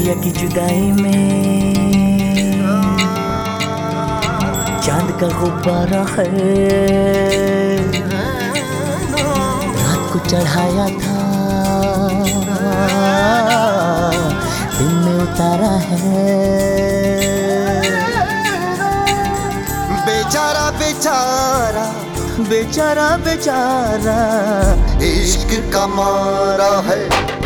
पिया की जुदाई में। चाँद का गुब्बारा है। रात को चढ़ाया था। दिन में उतारा है। बेचारा बेचारा बेचारा बेचारा, इश्क का मारा है।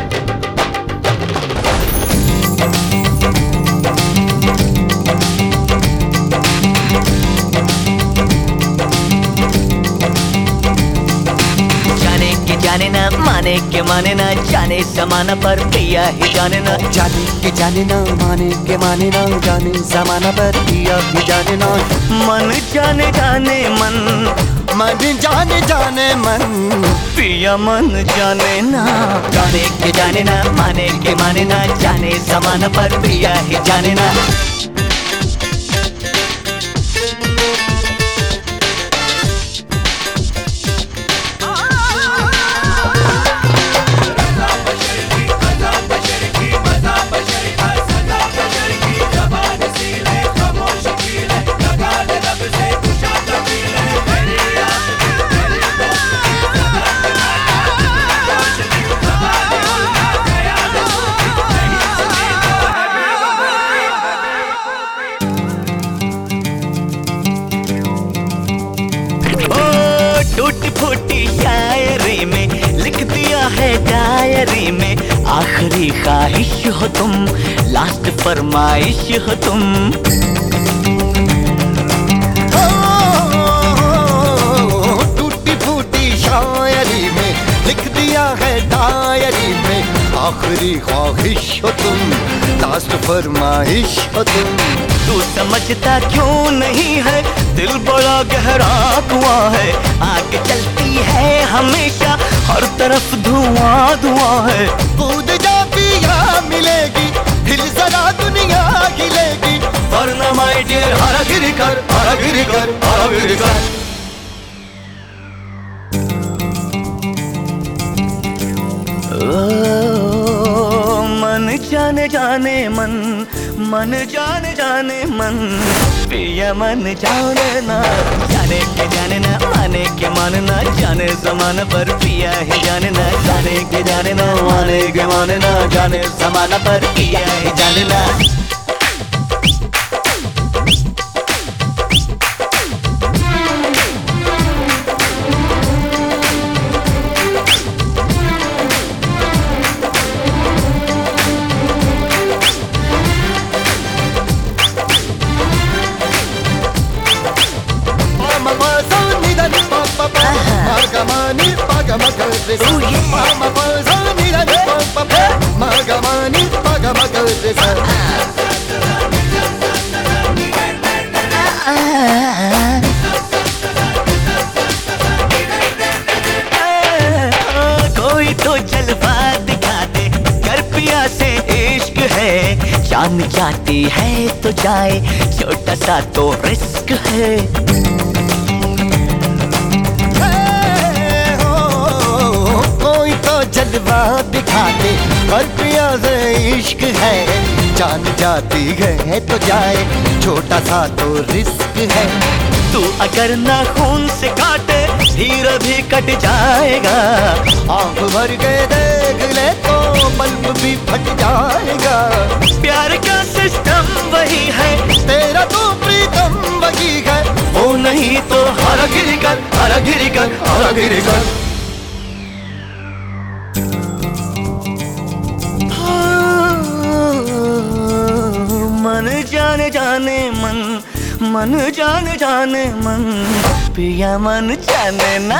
जाने माने के माने ना जाने समाना पर पिया ही जाने ना। जाने के जाने ना माने के माने ना जाने जमाना पर दिया भी जाने ना। मन जाने जाने मन मन जाने जाने मन। पिया मन जाने ना। जाने के जाने ना माने के माने ना जाने समाना पर पिया ही जाने ना। शायरी में लिख दिया है डायरी में। आखिरी ख्वाहिश हो तुम, लास्ट फरमाइश हो तुम। टूटी फूटी शायरी में लिख दिया है डायरी में। आखिरी ख्वाहिश हो तुम, लास्ट फरमाइश हो तुम। तू समझता क्यों नहीं है? दिल बड़ा गहरा कुआँ है, आगे चलती है हमेशा हर तरफ़ धुआँ धुआँ है। कूद जा पिया मिलेगी हिल जरा दुनिया हिलेगी। वरना माय डियर हरा गिर कर हरा गिर कर हरा गिर कर। मन जाने जाने मन मन जाने जाने मन। पिया मन जाने ना जाने समान पर पिया है जाने ना, जाने के जाने ना, माने के माने ना, जाने समान पर पिया है जाने ना। कोई तो जलवा दिखा दे कर्पिया से इश्क है। शाम जाती है तो जाए, छोटा सा तो रिस्क है। दे कर पिया से इश्क है। जान जाती है तो जाए, छोटा सा तो रिस्क है। तू अगर ना खून से काटे हीरा भी कट जाएगा। आँख भर के देख ले तो बल्ब भी फट जाएगा। प्यार का सिस्टम वही है, तेरा तो प्रीतम वही है। वो नहीं तो हरा गिर कर हरा गिर कर हरा गिर कर जाने मन मन जाने जाने मन। पिया मन जाने ना।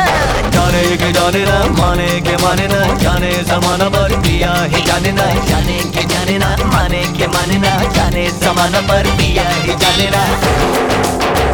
जाने के जाने ना माने के माने ना जाने समाना पर पिया ही जाने ना। जाने के जाने ना माने के माने ना जाने समाना पर पिया ही जाने ना।